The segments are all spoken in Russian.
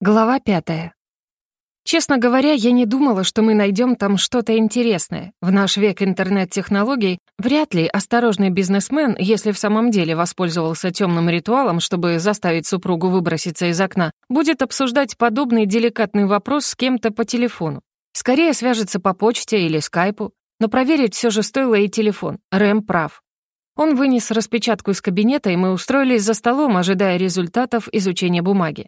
Глава пятая. Честно говоря, я не думала, что мы найдем там что-то интересное. В наш век интернет-технологий вряд ли осторожный бизнесмен, если в самом деле воспользовался темным ритуалом, чтобы заставить супругу выброситься из окна, будет обсуждать подобный деликатный вопрос с кем-то по телефону. Скорее свяжется по почте или скайпу, но проверить все же стоило и телефон. Рэм прав. Он вынес распечатку из кабинета, и мы устроились за столом, ожидая результатов изучения бумаги.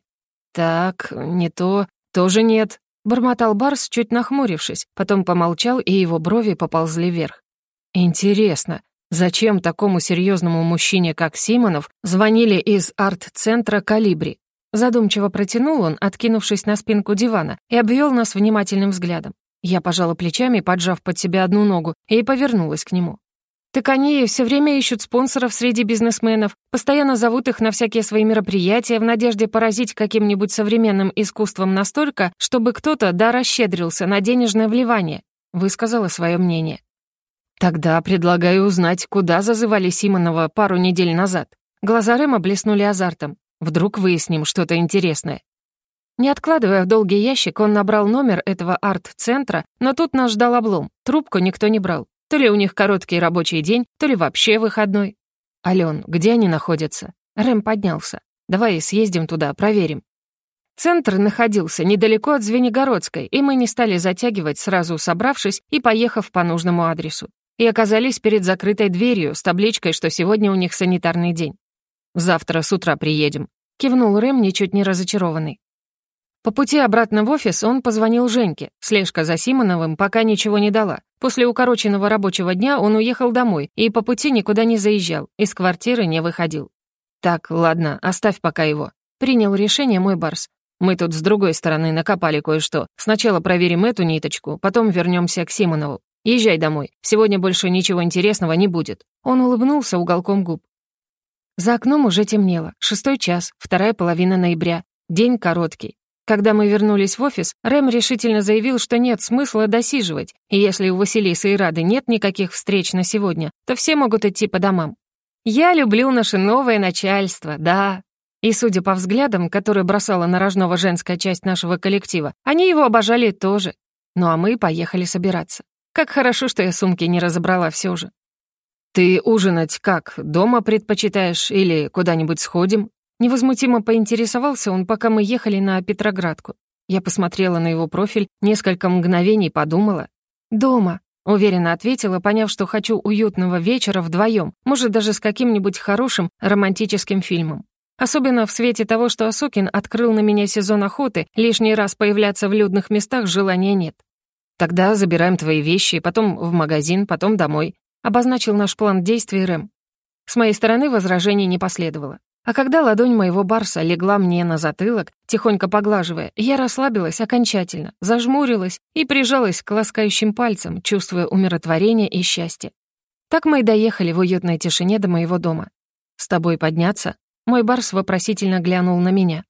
«Так, не то, тоже нет», — бормотал Барс, чуть нахмурившись, потом помолчал, и его брови поползли вверх. «Интересно, зачем такому серьезному мужчине, как Симонов, звонили из арт-центра «Калибри»?» Задумчиво протянул он, откинувшись на спинку дивана, и обвел нас внимательным взглядом. Я пожала плечами, поджав под себя одну ногу, и повернулась к нему. Так они все время ищут спонсоров среди бизнесменов, постоянно зовут их на всякие свои мероприятия в надежде поразить каким-нибудь современным искусством настолько, чтобы кто-то да расщедрился на денежное вливание», — высказала свое мнение. «Тогда предлагаю узнать, куда зазывали Симонова пару недель назад». Глаза Рэма блеснули азартом. Вдруг выясним что-то интересное. Не откладывая в долгий ящик, он набрал номер этого арт-центра, но тут нас ждал облом. Трубку никто не брал. То ли у них короткий рабочий день, то ли вообще выходной. «Ален, где они находятся?» Рэм поднялся. «Давай съездим туда, проверим». Центр находился недалеко от Звенигородской, и мы не стали затягивать, сразу собравшись и поехав по нужному адресу. И оказались перед закрытой дверью с табличкой, что сегодня у них санитарный день. «Завтра с утра приедем», — кивнул Рэм, ничуть не разочарованный. По пути обратно в офис он позвонил Женьке. Слежка за Симоновым пока ничего не дала. После укороченного рабочего дня он уехал домой и по пути никуда не заезжал, из квартиры не выходил. «Так, ладно, оставь пока его». Принял решение мой Барс. «Мы тут с другой стороны накопали кое-что. Сначала проверим эту ниточку, потом вернемся к Симонову. Езжай домой. Сегодня больше ничего интересного не будет». Он улыбнулся уголком губ. За окном уже темнело. Шестой час, вторая половина ноября. День короткий. Когда мы вернулись в офис, Рэм решительно заявил, что нет смысла досиживать, и если у Василисы и Рады нет никаких встреч на сегодня, то все могут идти по домам. «Я люблю наше новое начальство, да». И, судя по взглядам, которые бросала на рожного женская часть нашего коллектива, они его обожали тоже. Ну а мы поехали собираться. Как хорошо, что я сумки не разобрала все же. «Ты ужинать как, дома предпочитаешь или куда-нибудь сходим?» Невозмутимо поинтересовался он, пока мы ехали на Петроградку. Я посмотрела на его профиль, несколько мгновений подумала. «Дома», — уверенно ответила, поняв, что хочу уютного вечера вдвоем, может, даже с каким-нибудь хорошим романтическим фильмом. Особенно в свете того, что Осокин открыл на меня сезон охоты, лишний раз появляться в людных местах желания нет. «Тогда забираем твои вещи, потом в магазин, потом домой», — обозначил наш план действий Рэм. С моей стороны возражений не последовало. А когда ладонь моего барса легла мне на затылок, тихонько поглаживая, я расслабилась окончательно, зажмурилась и прижалась к ласкающим пальцам, чувствуя умиротворение и счастье. Так мы и доехали в уютной тишине до моего дома. «С тобой подняться?» Мой барс вопросительно глянул на меня.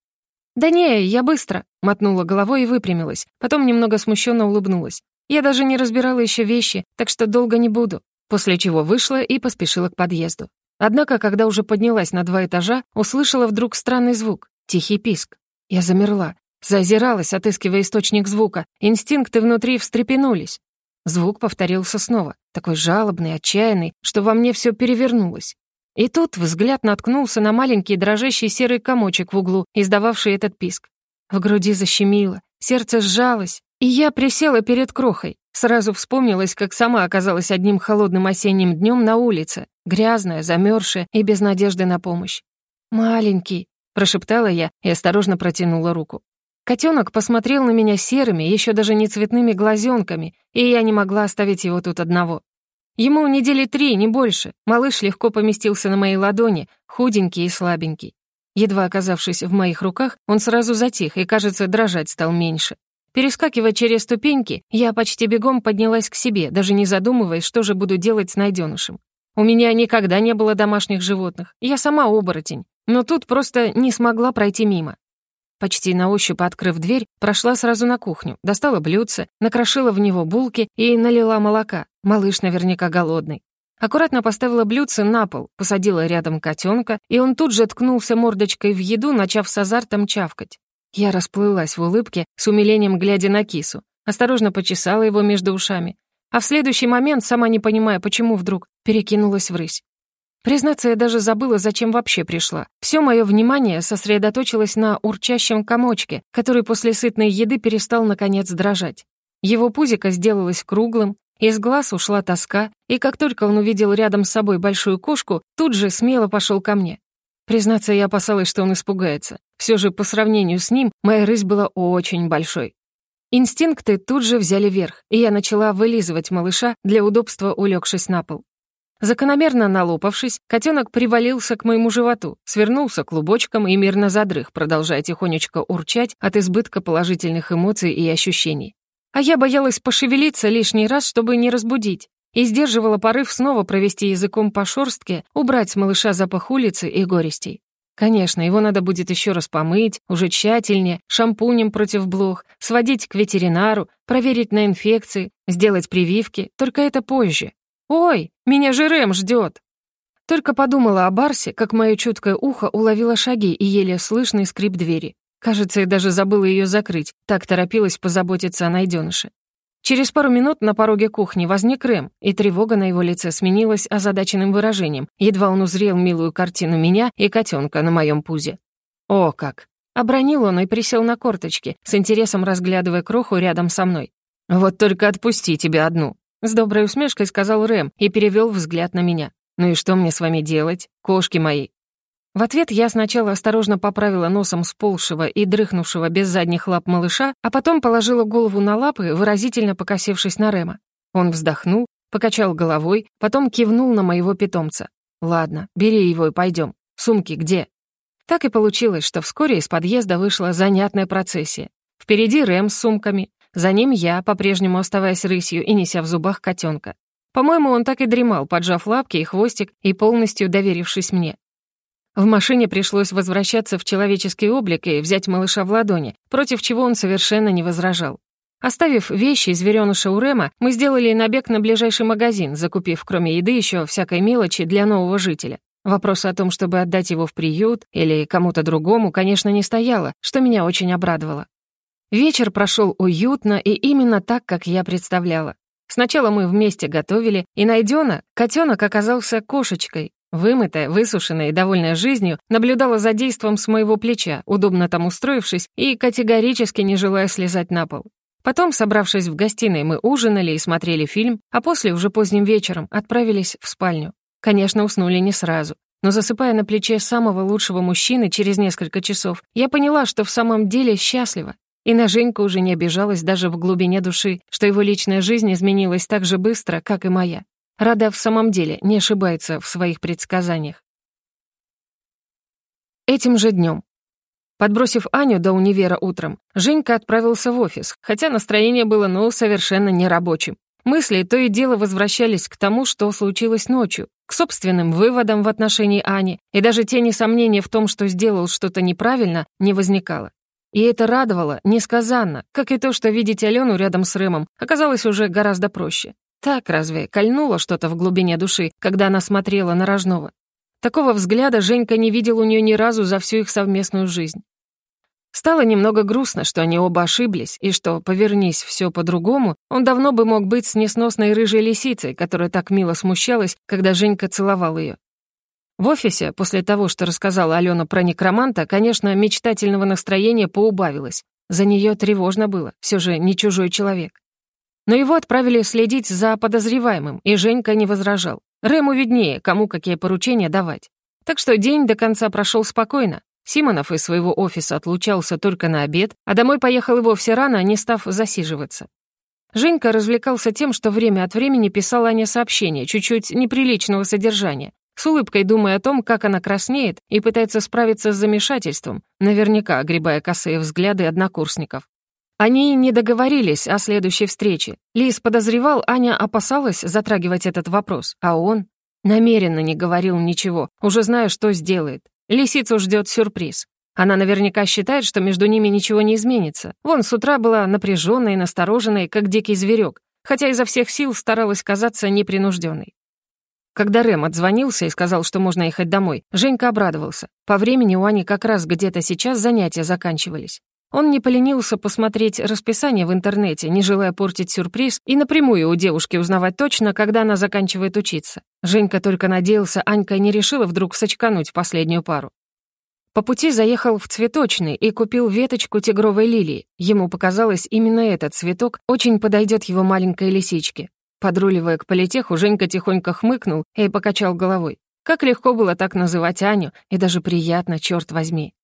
«Да не, я быстро», — мотнула головой и выпрямилась, потом немного смущенно улыбнулась. Я даже не разбирала еще вещи, так что долго не буду, после чего вышла и поспешила к подъезду. Однако, когда уже поднялась на два этажа, услышала вдруг странный звук — тихий писк. Я замерла, зазиралась, отыскивая источник звука. Инстинкты внутри встрепенулись. Звук повторился снова, такой жалобный, отчаянный, что во мне все перевернулось. И тут взгляд наткнулся на маленький дрожащий серый комочек в углу, издававший этот писк. В груди защемило, сердце сжалось, и я присела перед крохой. Сразу вспомнилось, как сама оказалась одним холодным осенним днем на улице, грязная, замерзшая и без надежды на помощь. «Маленький», — прошептала я и осторожно протянула руку. Котенок посмотрел на меня серыми, еще даже не цветными глазенками, и я не могла оставить его тут одного. Ему недели три, не больше. Малыш легко поместился на моей ладони, худенький и слабенький. Едва оказавшись в моих руках, он сразу затих и, кажется, дрожать стал меньше. Перескакивая через ступеньки, я почти бегом поднялась к себе, даже не задумываясь, что же буду делать с найденышем. У меня никогда не было домашних животных, я сама оборотень, но тут просто не смогла пройти мимо. Почти на ощупь открыв дверь, прошла сразу на кухню, достала блюдце, накрошила в него булки и налила молока. Малыш наверняка голодный. Аккуратно поставила блюдце на пол, посадила рядом котенка, и он тут же ткнулся мордочкой в еду, начав с азартом чавкать. Я расплылась в улыбке, с умилением глядя на кису, осторожно почесала его между ушами, а в следующий момент, сама не понимая, почему вдруг, перекинулась в рысь. Признаться, я даже забыла, зачем вообще пришла. Все мое внимание сосредоточилось на урчащем комочке, который после сытной еды перестал, наконец, дрожать. Его пузико сделалось круглым, из глаз ушла тоска, и как только он увидел рядом с собой большую кошку, тут же смело пошел ко мне. Признаться, я опасалась, что он испугается. Все же, по сравнению с ним, моя рысь была очень большой. Инстинкты тут же взяли верх, и я начала вылизывать малыша, для удобства улегшись на пол. Закономерно налопавшись, котенок привалился к моему животу, свернулся клубочком и мирно задрых, продолжая тихонечко урчать от избытка положительных эмоций и ощущений. А я боялась пошевелиться лишний раз, чтобы не разбудить, и сдерживала порыв снова провести языком по шорстке, убрать с малыша запах улицы и горестей. Конечно, его надо будет еще раз помыть, уже тщательнее, шампунем против блох, сводить к ветеринару, проверить на инфекции, сделать прививки, только это позже. «Ой, меня же Рэм ждет!» Только подумала о Барсе, как мое чуткое ухо уловило шаги и еле слышный скрип двери. Кажется, я даже забыла ее закрыть, так торопилась позаботиться о найденыше. Через пару минут на пороге кухни возник Рэм, и тревога на его лице сменилась озадаченным выражением, едва он узрел милую картину меня и котенка на моем пузе. О, как! Обронил он и присел на корточки, с интересом разглядывая кроху рядом со мной. «Вот только отпусти тебя одну», с доброй усмешкой сказал Рэм и перевел взгляд на меня. «Ну и что мне с вами делать, кошки мои?» В ответ я сначала осторожно поправила носом сползшего и дрыхнувшего без задних лап малыша, а потом положила голову на лапы, выразительно покосившись на Рема. Он вздохнул, покачал головой, потом кивнул на моего питомца. «Ладно, бери его и пойдем. Сумки где?» Так и получилось, что вскоре из подъезда вышла занятная процессия. Впереди Рэм с сумками, за ним я, по-прежнему оставаясь рысью и неся в зубах котенка. По-моему, он так и дремал, поджав лапки и хвостик и полностью доверившись мне. В машине пришлось возвращаться в человеческий облик и взять малыша в ладони, против чего он совершенно не возражал. Оставив вещи зверёныша у мы сделали набег на ближайший магазин, закупив, кроме еды, еще всякой мелочи для нового жителя. Вопрос о том, чтобы отдать его в приют или кому-то другому, конечно, не стояло, что меня очень обрадовало. Вечер прошел уютно и именно так, как я представляла. Сначала мы вместе готовили, и найдена, котенок оказался кошечкой. Вымытая, высушенная и довольная жизнью, наблюдала за действом с моего плеча, удобно там устроившись и категорически не желая слезать на пол. Потом, собравшись в гостиной, мы ужинали и смотрели фильм, а после, уже поздним вечером, отправились в спальню. Конечно, уснули не сразу. Но засыпая на плече самого лучшего мужчины через несколько часов, я поняла, что в самом деле счастлива. И на Женьку уже не обижалась даже в глубине души, что его личная жизнь изменилась так же быстро, как и моя. Рада в самом деле не ошибается в своих предсказаниях. Этим же днем. Подбросив Аню до универа утром, Женька отправился в офис, хотя настроение было, ну, совершенно нерабочим. Мысли то и дело возвращались к тому, что случилось ночью, к собственным выводам в отношении Ани, и даже тени сомнения в том, что сделал что-то неправильно, не возникало. И это радовало несказанно, как и то, что видеть Алену рядом с Рэмом оказалось уже гораздо проще. Так разве кольнуло что-то в глубине души, когда она смотрела на Рожного? Такого взгляда Женька не видел у нее ни разу за всю их совместную жизнь. Стало немного грустно, что они оба ошиблись, и что, повернись все по-другому, он давно бы мог быть с несносной рыжей лисицей, которая так мило смущалась, когда Женька целовал ее. В офисе, после того, что рассказала Алена про некроманта, конечно, мечтательного настроения поубавилось. За нее тревожно было, все же не чужой человек. Но его отправили следить за подозреваемым, и Женька не возражал. Рэму виднее, кому какие поручения давать. Так что день до конца прошел спокойно. Симонов из своего офиса отлучался только на обед, а домой поехал и вовсе рано, не став засиживаться. Женька развлекался тем, что время от времени писал Ане сообщения, чуть-чуть неприличного содержания, с улыбкой думая о том, как она краснеет и пытается справиться с замешательством, наверняка огребая косые взгляды однокурсников. Они не договорились о следующей встрече. Лис подозревал, Аня опасалась затрагивать этот вопрос, а он намеренно не говорил ничего, уже зная, что сделает. Лисицу ждет сюрприз. Она наверняка считает, что между ними ничего не изменится. Вон с утра была напряженной и настороженной, как дикий зверек, хотя изо всех сил старалась казаться непринужденной. Когда Рэм отзвонился и сказал, что можно ехать домой, Женька обрадовался. По времени у Ани как раз где-то сейчас занятия заканчивались. Он не поленился посмотреть расписание в интернете, не желая портить сюрприз, и напрямую у девушки узнавать точно, когда она заканчивает учиться. Женька только надеялся, Анька не решила вдруг сочкануть последнюю пару. По пути заехал в цветочный и купил веточку тигровой лилии. Ему показалось, именно этот цветок очень подойдет его маленькой лисичке. Подруливая к политеху, Женька тихонько хмыкнул и покачал головой. Как легко было так называть Аню, и даже приятно, черт возьми.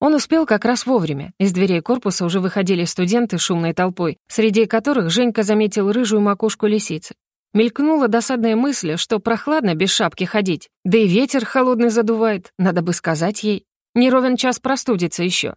Он успел как раз вовремя. Из дверей корпуса уже выходили студенты шумной толпой, среди которых Женька заметил рыжую макушку лисицы. Мелькнула досадная мысль, что прохладно без шапки ходить, да и ветер холодный задувает, надо бы сказать ей. Не ровен час простудится еще.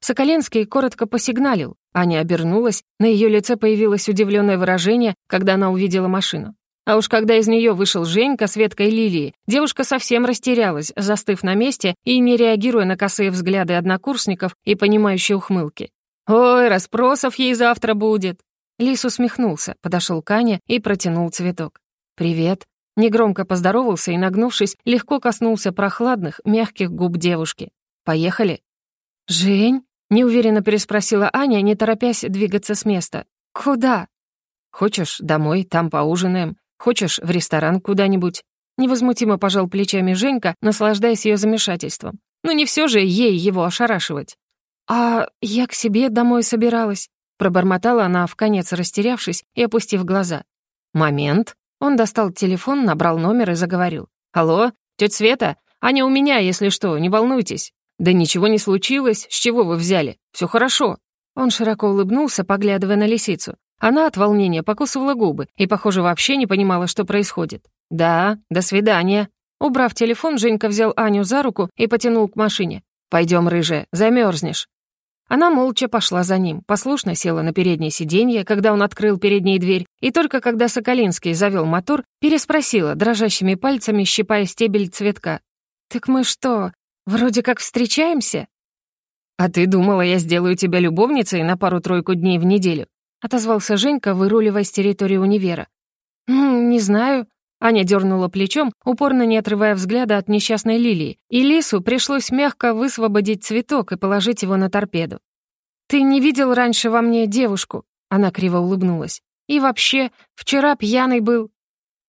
Соколенский коротко посигналил. Аня обернулась, на ее лице появилось удивленное выражение, когда она увидела машину. А уж когда из нее вышел Женька с веткой лилии, девушка совсем растерялась, застыв на месте и не реагируя на косые взгляды однокурсников и понимающие ухмылки. «Ой, расспросов ей завтра будет!» Лис усмехнулся, подошел к Ане и протянул цветок. «Привет!» Негромко поздоровался и, нагнувшись, легко коснулся прохладных, мягких губ девушки. «Поехали?» «Жень?» — неуверенно переспросила Аня, не торопясь двигаться с места. «Куда?» «Хочешь, домой, там поужинаем. Хочешь, в ресторан куда-нибудь?» Невозмутимо пожал плечами Женька, наслаждаясь ее замешательством. «Ну не все же ей его ошарашивать». «А я к себе домой собиралась», — пробормотала она, вконец растерявшись и опустив глаза. «Момент». Он достал телефон, набрал номер и заговорил. «Алло, тетя Света? Аня у меня, если что, не волнуйтесь». «Да ничего не случилось, с чего вы взяли? Все хорошо». Он широко улыбнулся, поглядывая на лисицу. Она от волнения покусывала губы и, похоже, вообще не понимала, что происходит. «Да, до свидания». Убрав телефон, Женька взял Аню за руку и потянул к машине. «Пойдем, рыжая, замерзнешь». Она молча пошла за ним, послушно села на переднее сиденье, когда он открыл переднюю дверь, и только когда Соколинский завел мотор, переспросила, дрожащими пальцами щипая стебель цветка. «Так мы что, вроде как встречаемся?» «А ты думала, я сделаю тебя любовницей на пару-тройку дней в неделю?» Отозвался Женька, выруливая с территории универа. «Ну, не знаю». Аня дернула плечом, упорно не отрывая взгляда от несчастной лилии, и Лису пришлось мягко высвободить цветок и положить его на торпеду. «Ты не видел раньше во мне девушку?» Она криво улыбнулась. «И вообще, вчера пьяный был».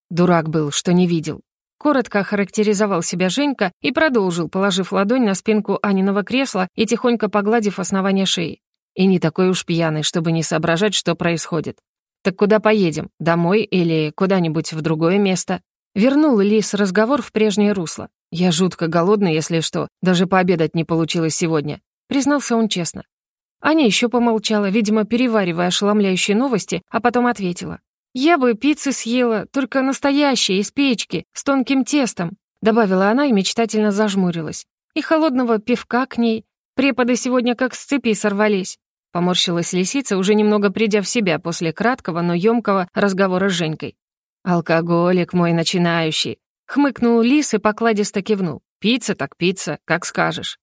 Дурак был, что не видел. Коротко охарактеризовал себя Женька и продолжил, положив ладонь на спинку Аниного кресла и тихонько погладив основание шеи. И не такой уж пьяный, чтобы не соображать, что происходит. Так куда поедем? Домой или куда-нибудь в другое место? Вернул Лис разговор в прежнее русло. Я жутко голодный, если что, даже пообедать не получилось сегодня. Признался он честно. Аня еще помолчала, видимо, переваривая ошеломляющие новости, а потом ответила. «Я бы пиццы съела, только настоящие, из печки, с тонким тестом», добавила она и мечтательно зажмурилась. «И холодного пивка к ней. Преподы сегодня как с цепи сорвались. Поморщилась лисица, уже немного придя в себя после краткого, но ёмкого разговора с Женькой. «Алкоголик мой начинающий!» Хмыкнул лис и покладисто кивнул. «Пицца так пицца, как скажешь».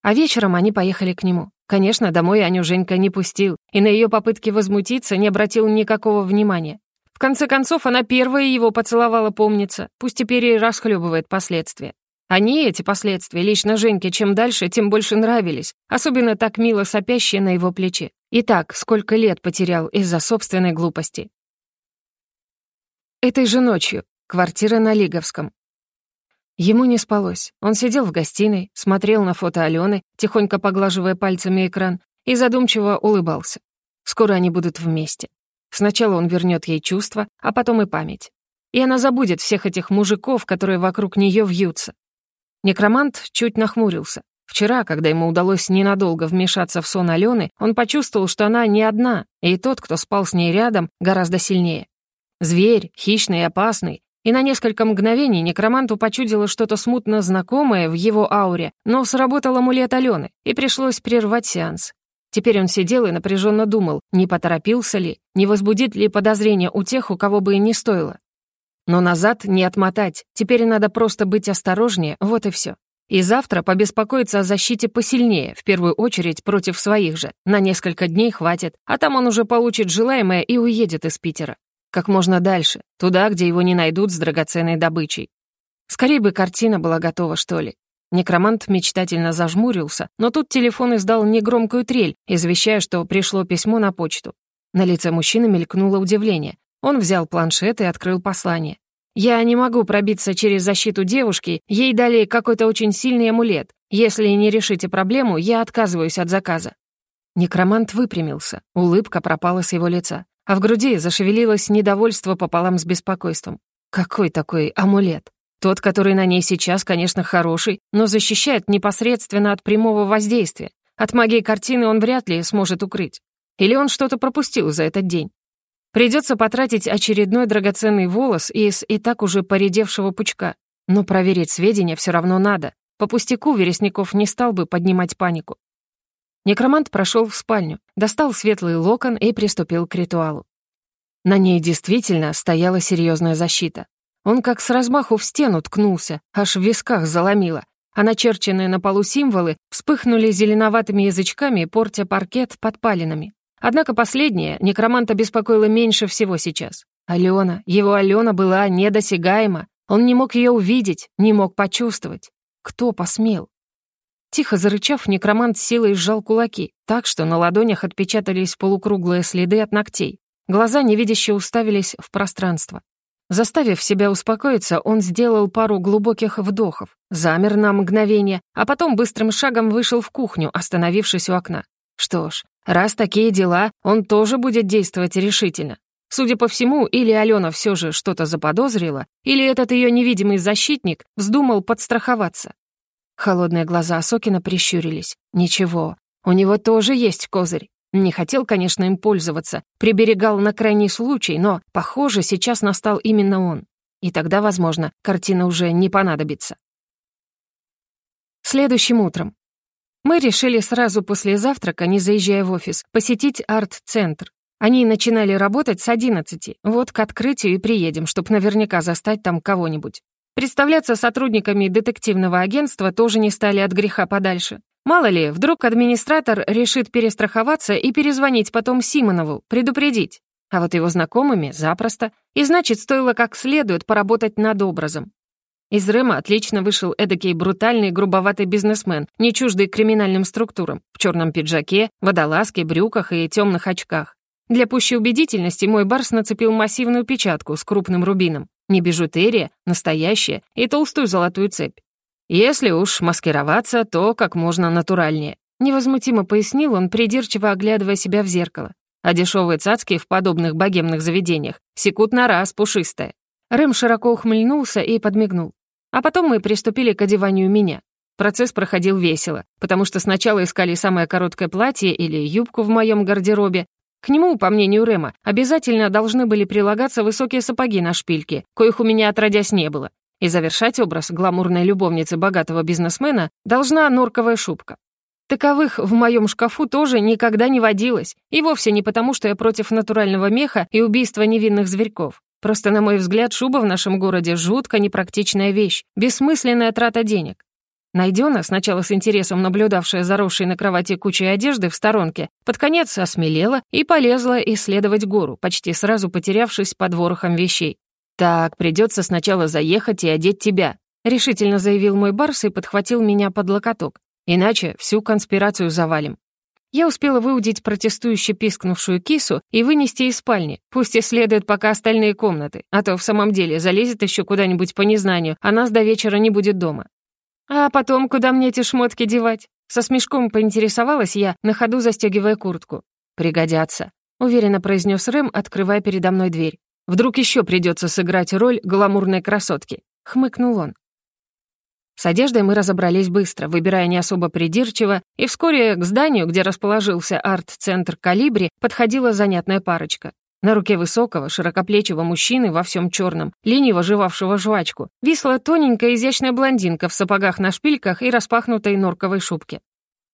А вечером они поехали к нему. Конечно, домой Аню Женька не пустил, и на ее попытки возмутиться не обратил никакого внимания. В конце концов, она первая его поцеловала, помнится, пусть теперь и расхлебывает последствия. Они, эти последствия, лично Женьке, чем дальше, тем больше нравились, особенно так мило сопящие на его плече. И так, сколько лет потерял из-за собственной глупости. Этой же ночью. Квартира на Лиговском. Ему не спалось. Он сидел в гостиной, смотрел на фото Алены, тихонько поглаживая пальцами экран, и задумчиво улыбался. Скоро они будут вместе. Сначала он вернет ей чувства, а потом и память. И она забудет всех этих мужиков, которые вокруг нее вьются. Некромант чуть нахмурился. Вчера, когда ему удалось ненадолго вмешаться в сон Алены, он почувствовал, что она не одна, и тот, кто спал с ней рядом, гораздо сильнее. Зверь, хищный и опасный, и на несколько мгновений некроманту почудило что-то смутно знакомое в его ауре, но сработал амулет Алены, и пришлось прервать сеанс. Теперь он сидел и напряженно думал, не поторопился ли, не возбудит ли подозрения у тех, у кого бы и не стоило. Но назад не отмотать, теперь надо просто быть осторожнее, вот и все. И завтра побеспокоиться о защите посильнее, в первую очередь против своих же. На несколько дней хватит, а там он уже получит желаемое и уедет из Питера. Как можно дальше, туда, где его не найдут с драгоценной добычей. Скорее бы картина была готова, что ли. Некромант мечтательно зажмурился, но тут телефон издал негромкую трель, извещая, что пришло письмо на почту. На лице мужчины мелькнуло удивление. Он взял планшет и открыл послание. «Я не могу пробиться через защиту девушки, ей дали какой-то очень сильный амулет. Если не решите проблему, я отказываюсь от заказа». Некромант выпрямился, улыбка пропала с его лица, а в груди зашевелилось недовольство пополам с беспокойством. Какой такой амулет? Тот, который на ней сейчас, конечно, хороший, но защищает непосредственно от прямого воздействия. От магии картины он вряд ли сможет укрыть. Или он что-то пропустил за этот день. Придется потратить очередной драгоценный волос из и так уже поредевшего пучка. Но проверить сведения все равно надо. По пустяку Вересников не стал бы поднимать панику. Некромант прошел в спальню, достал светлый локон и приступил к ритуалу. На ней действительно стояла серьезная защита. Он как с размаху в стену ткнулся, аж в висках заломило, а начерченные на полу символы вспыхнули зеленоватыми язычками, портя паркет подпалинами. Однако последнее некроманта беспокоило меньше всего сейчас. Алена, его Алена была недосягаема. Он не мог ее увидеть, не мог почувствовать. Кто посмел? Тихо зарычав, некромант силой сжал кулаки, так что на ладонях отпечатались полукруглые следы от ногтей. Глаза невидяще уставились в пространство. Заставив себя успокоиться, он сделал пару глубоких вдохов, замер на мгновение, а потом быстрым шагом вышел в кухню, остановившись у окна. Что ж, раз такие дела, он тоже будет действовать решительно. Судя по всему, или Алена все же что-то заподозрила, или этот ее невидимый защитник вздумал подстраховаться. Холодные глаза Сокина прищурились. Ничего, у него тоже есть козырь. Не хотел, конечно, им пользоваться, приберегал на крайний случай, но, похоже, сейчас настал именно он. И тогда, возможно, картина уже не понадобится. Следующим утром. Мы решили сразу после завтрака, не заезжая в офис, посетить арт-центр. Они начинали работать с 11, вот к открытию и приедем, чтобы наверняка застать там кого-нибудь. Представляться сотрудниками детективного агентства тоже не стали от греха подальше. Мало ли, вдруг администратор решит перестраховаться и перезвонить потом Симонову, предупредить. А вот его знакомыми запросто. И значит, стоило как следует поработать над образом. Из Рэма отлично вышел эдакий брутальный, грубоватый бизнесмен, не чуждый криминальным структурам, в черном пиджаке, водолазке, брюках и темных очках. Для пущей убедительности мой барс нацепил массивную печатку с крупным рубином. Не бижутерия, настоящая, и толстую золотую цепь. Если уж маскироваться, то как можно натуральнее. Невозмутимо пояснил он, придирчиво оглядывая себя в зеркало. А дешевые цацки в подобных богемных заведениях секут на раз пушистая. Рэм широко ухмыльнулся и подмигнул. А потом мы приступили к одеванию меня. Процесс проходил весело, потому что сначала искали самое короткое платье или юбку в моем гардеробе. К нему, по мнению Рэма, обязательно должны были прилагаться высокие сапоги на шпильке, коих у меня отродясь не было. И завершать образ гламурной любовницы богатого бизнесмена должна норковая шубка. Таковых в моем шкафу тоже никогда не водилось, и вовсе не потому, что я против натурального меха и убийства невинных зверьков. Просто, на мой взгляд, шуба в нашем городе жутко непрактичная вещь, бессмысленная трата денег. Найдена, сначала с интересом наблюдавшая заросшей на кровати кучей одежды в сторонке, под конец осмелела и полезла исследовать гору, почти сразу потерявшись под ворохом вещей. «Так, придется сначала заехать и одеть тебя», — решительно заявил мой барс и подхватил меня под локоток. «Иначе всю конспирацию завалим». Я успела выудить протестующе пискнувшую кису и вынести из спальни, пусть исследует пока остальные комнаты, а то в самом деле залезет еще куда-нибудь по незнанию, а нас до вечера не будет дома. А потом, куда мне эти шмотки девать? Со смешком поинтересовалась я, на ходу застегивая куртку. «Пригодятся», — уверенно произнес Рэм, открывая передо мной дверь. Вдруг еще придется сыграть роль гламурной красотки», — хмыкнул он. С одеждой мы разобрались быстро, выбирая не особо придирчиво, и вскоре к зданию, где расположился арт-центр «Калибри», подходила занятная парочка. На руке высокого, широкоплечего мужчины во всем черном, лениво жевавшего жвачку, висла тоненькая изящная блондинка в сапогах на шпильках и распахнутой норковой шубке.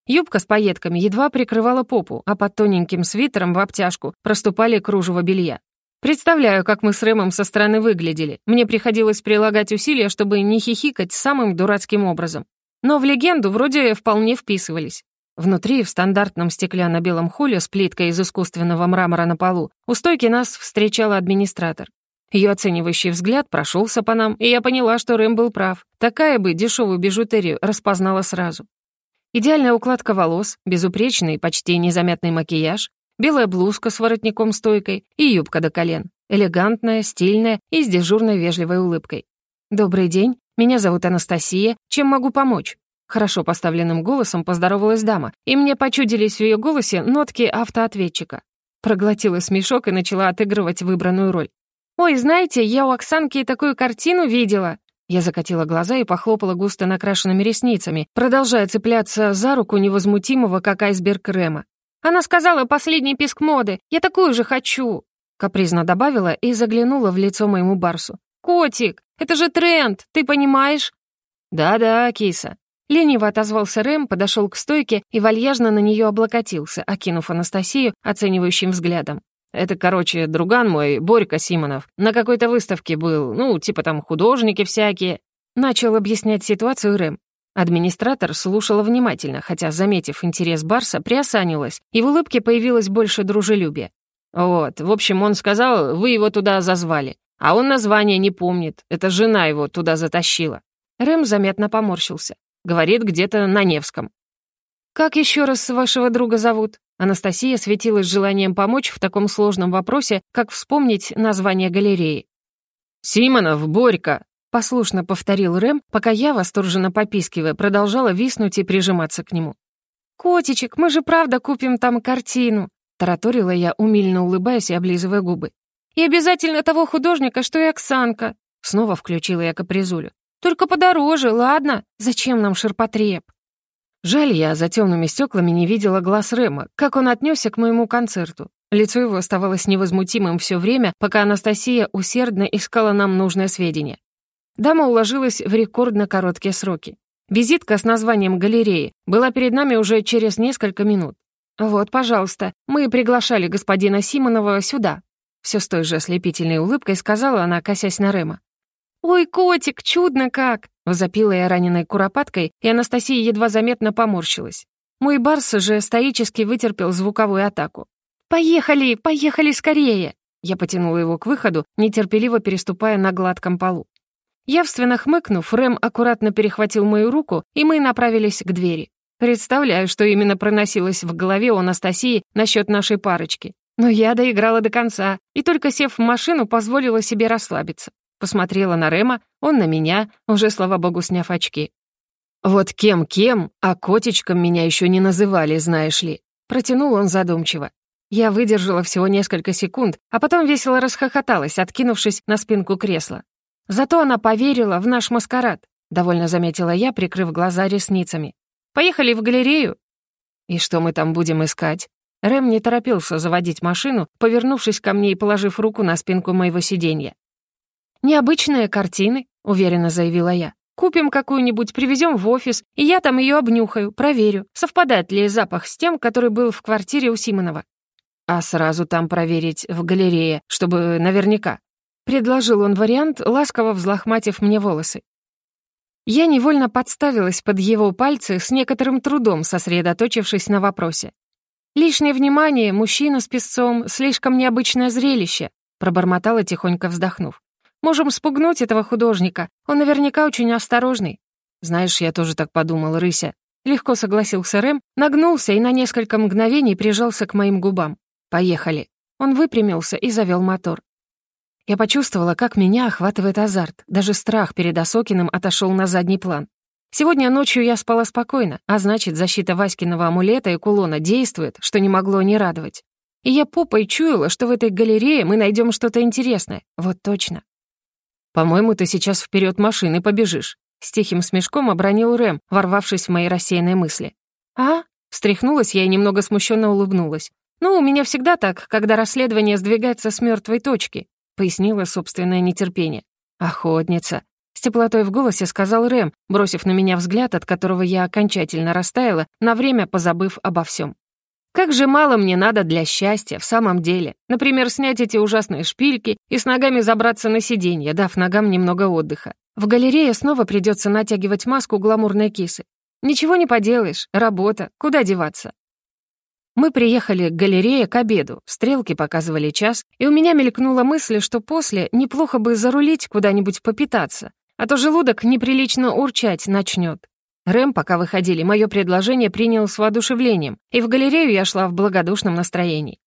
Юбка с пайетками едва прикрывала попу, а под тоненьким свитером в обтяжку проступали кружево белья. Представляю, как мы с Рэмом со стороны выглядели. Мне приходилось прилагать усилия, чтобы не хихикать самым дурацким образом. Но в легенду вроде вполне вписывались. Внутри, в стандартном стеклянно-белом холле с плиткой из искусственного мрамора на полу, у стойки нас встречал администратор. Ее оценивающий взгляд прошелся по нам, и я поняла, что Рэм был прав. Такая бы дешевую бижутерию распознала сразу. Идеальная укладка волос, безупречный, почти незаметный макияж, белая блузка с воротником-стойкой и юбка до колен. Элегантная, стильная и с дежурной вежливой улыбкой. «Добрый день, меня зовут Анастасия. Чем могу помочь?» Хорошо поставленным голосом поздоровалась дама, и мне почудились в ее голосе нотки автоответчика. Проглотила смешок и начала отыгрывать выбранную роль. «Ой, знаете, я у Оксанки такую картину видела!» Я закатила глаза и похлопала густо накрашенными ресницами, продолжая цепляться за руку невозмутимого, как айсберг Рема. «Она сказала, последний писк моды! Я такую же хочу!» Капризно добавила и заглянула в лицо моему барсу. «Котик, это же тренд, ты понимаешь?» «Да-да, киса», Лениво отозвался Рэм, подошел к стойке и вальяжно на нее облокотился, окинув Анастасию оценивающим взглядом. «Это, короче, друган мой, Борька Симонов. На какой-то выставке был, ну, типа там художники всякие». Начал объяснять ситуацию Рэм. Администратор слушала внимательно, хотя, заметив интерес Барса, приосанилась, и в улыбке появилось больше дружелюбия. «Вот, в общем, он сказал, вы его туда зазвали. А он название не помнит. Это жена его туда затащила». Рэм заметно поморщился. Говорит, где-то на Невском. «Как еще раз вашего друга зовут?» Анастасия светилась желанием помочь в таком сложном вопросе, как вспомнить название галереи. «Симонов, Борька!» — послушно повторил Рэм, пока я, восторженно попискивая, продолжала виснуть и прижиматься к нему. «Котичек, мы же правда купим там картину!» — тараторила я, умильно улыбаясь и облизывая губы. «И обязательно того художника, что и Оксанка!» Снова включила я капризулю. Только подороже, ладно? Зачем нам ширпотреб?» Жаль, я за темными стеклами не видела глаз Рема, как он отнесся к моему концерту. Лицо его оставалось невозмутимым все время, пока Анастасия усердно искала нам нужное сведения. Дама уложилась в рекордно короткие сроки. Визитка с названием галереи была перед нами уже через несколько минут. «Вот, пожалуйста, мы приглашали господина Симонова сюда», все с той же ослепительной улыбкой сказала она, косясь на Рема. «Ой, котик, чудно как!» — возопила я раненой куропаткой, и Анастасия едва заметно поморщилась. Мой барс же стоически вытерпел звуковую атаку. «Поехали, поехали скорее!» Я потянула его к выходу, нетерпеливо переступая на гладком полу. Явственно хмыкнув, Рэм аккуратно перехватил мою руку, и мы направились к двери. Представляю, что именно проносилось в голове у Анастасии насчет нашей парочки. Но я доиграла до конца, и только сев в машину, позволила себе расслабиться. Посмотрела на Рема, он на меня, уже, слава богу, сняв очки. «Вот кем-кем, а котичком меня еще не называли, знаешь ли», протянул он задумчиво. Я выдержала всего несколько секунд, а потом весело расхохоталась, откинувшись на спинку кресла. Зато она поверила в наш маскарад, довольно заметила я, прикрыв глаза ресницами. «Поехали в галерею?» «И что мы там будем искать?» Рэм не торопился заводить машину, повернувшись ко мне и положив руку на спинку моего сиденья. «Необычные картины», — уверенно заявила я. «Купим какую-нибудь, привезем в офис, и я там ее обнюхаю, проверю, совпадает ли запах с тем, который был в квартире у Симонова». «А сразу там проверить, в галерее, чтобы наверняка», — предложил он вариант, ласково взлохматив мне волосы. Я невольно подставилась под его пальцы с некоторым трудом, сосредоточившись на вопросе. «Лишнее внимание, мужчина с песцом, слишком необычное зрелище», пробормотала, тихонько вздохнув. Можем спугнуть этого художника. Он наверняка очень осторожный». «Знаешь, я тоже так подумал, Рыся». Легко согласился Рэм, нагнулся и на несколько мгновений прижался к моим губам. «Поехали». Он выпрямился и завел мотор. Я почувствовала, как меня охватывает азарт. Даже страх перед Осокиным отошел на задний план. Сегодня ночью я спала спокойно, а значит, защита Васькиного амулета и кулона действует, что не могло не радовать. И я попой чуяла, что в этой галерее мы найдем что-то интересное. Вот точно. «По-моему, ты сейчас вперед машины побежишь», — с тихим смешком обронил Рэм, ворвавшись в мои рассеянные мысли. «А?» — встряхнулась я и немного смущенно улыбнулась. «Ну, у меня всегда так, когда расследование сдвигается с мертвой точки», — пояснила собственное нетерпение. «Охотница», — с теплотой в голосе сказал Рэм, бросив на меня взгляд, от которого я окончательно растаяла, на время позабыв обо всем. Как же мало мне надо для счастья, в самом деле. Например, снять эти ужасные шпильки и с ногами забраться на сиденье, дав ногам немного отдыха. В галерее снова придется натягивать маску гламурной кисы. Ничего не поделаешь, работа, куда деваться. Мы приехали к галерее к обеду, стрелки показывали час, и у меня мелькнула мысль, что после неплохо бы зарулить куда-нибудь попитаться, а то желудок неприлично урчать начнет. Рэм, пока выходили, мое предложение принял с воодушевлением, и в галерею я шла в благодушном настроении.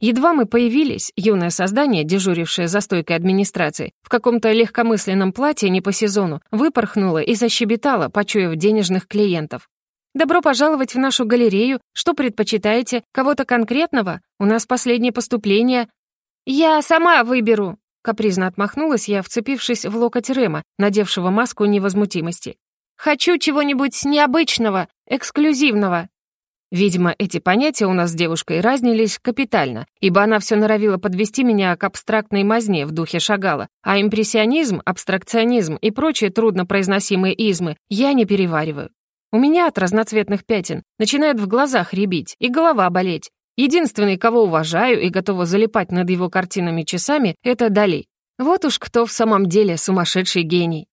Едва мы появились, юное создание, дежурившее за стойкой администрации, в каком-то легкомысленном платье не по сезону, выпорхнуло и защебетало, почуяв денежных клиентов. «Добро пожаловать в нашу галерею. Что предпочитаете? Кого-то конкретного? У нас последнее поступление». «Я сама выберу», — капризно отмахнулась я, вцепившись в локоть Рема, надевшего маску невозмутимости. «Хочу чего-нибудь необычного, эксклюзивного». Видимо, эти понятия у нас с девушкой разнились капитально, ибо она все норовила подвести меня к абстрактной мазне в духе Шагала, а импрессионизм, абстракционизм и прочие труднопроизносимые измы я не перевариваю. У меня от разноцветных пятен начинает в глазах рябить и голова болеть. Единственный, кого уважаю и готова залипать над его картинами часами, это Дали. Вот уж кто в самом деле сумасшедший гений.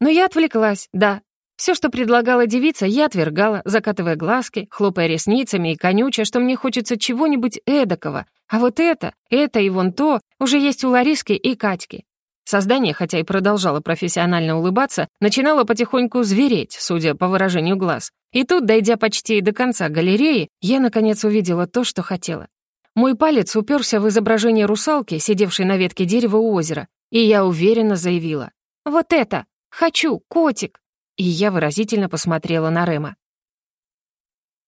Но я отвлеклась, да. Все, что предлагала девица, я отвергала, закатывая глазки, хлопая ресницами и конюча, что мне хочется чего-нибудь эдакого. А вот это, это и вон то уже есть у Лариски и Катьки. Создание, хотя и продолжало профессионально улыбаться, начинало потихоньку звереть, судя по выражению глаз. И тут, дойдя почти до конца галереи, я, наконец, увидела то, что хотела. Мой палец уперся в изображение русалки, сидевшей на ветке дерева у озера, и я уверенно заявила. «Вот это! Хочу, котик!» И я выразительно посмотрела на Рема.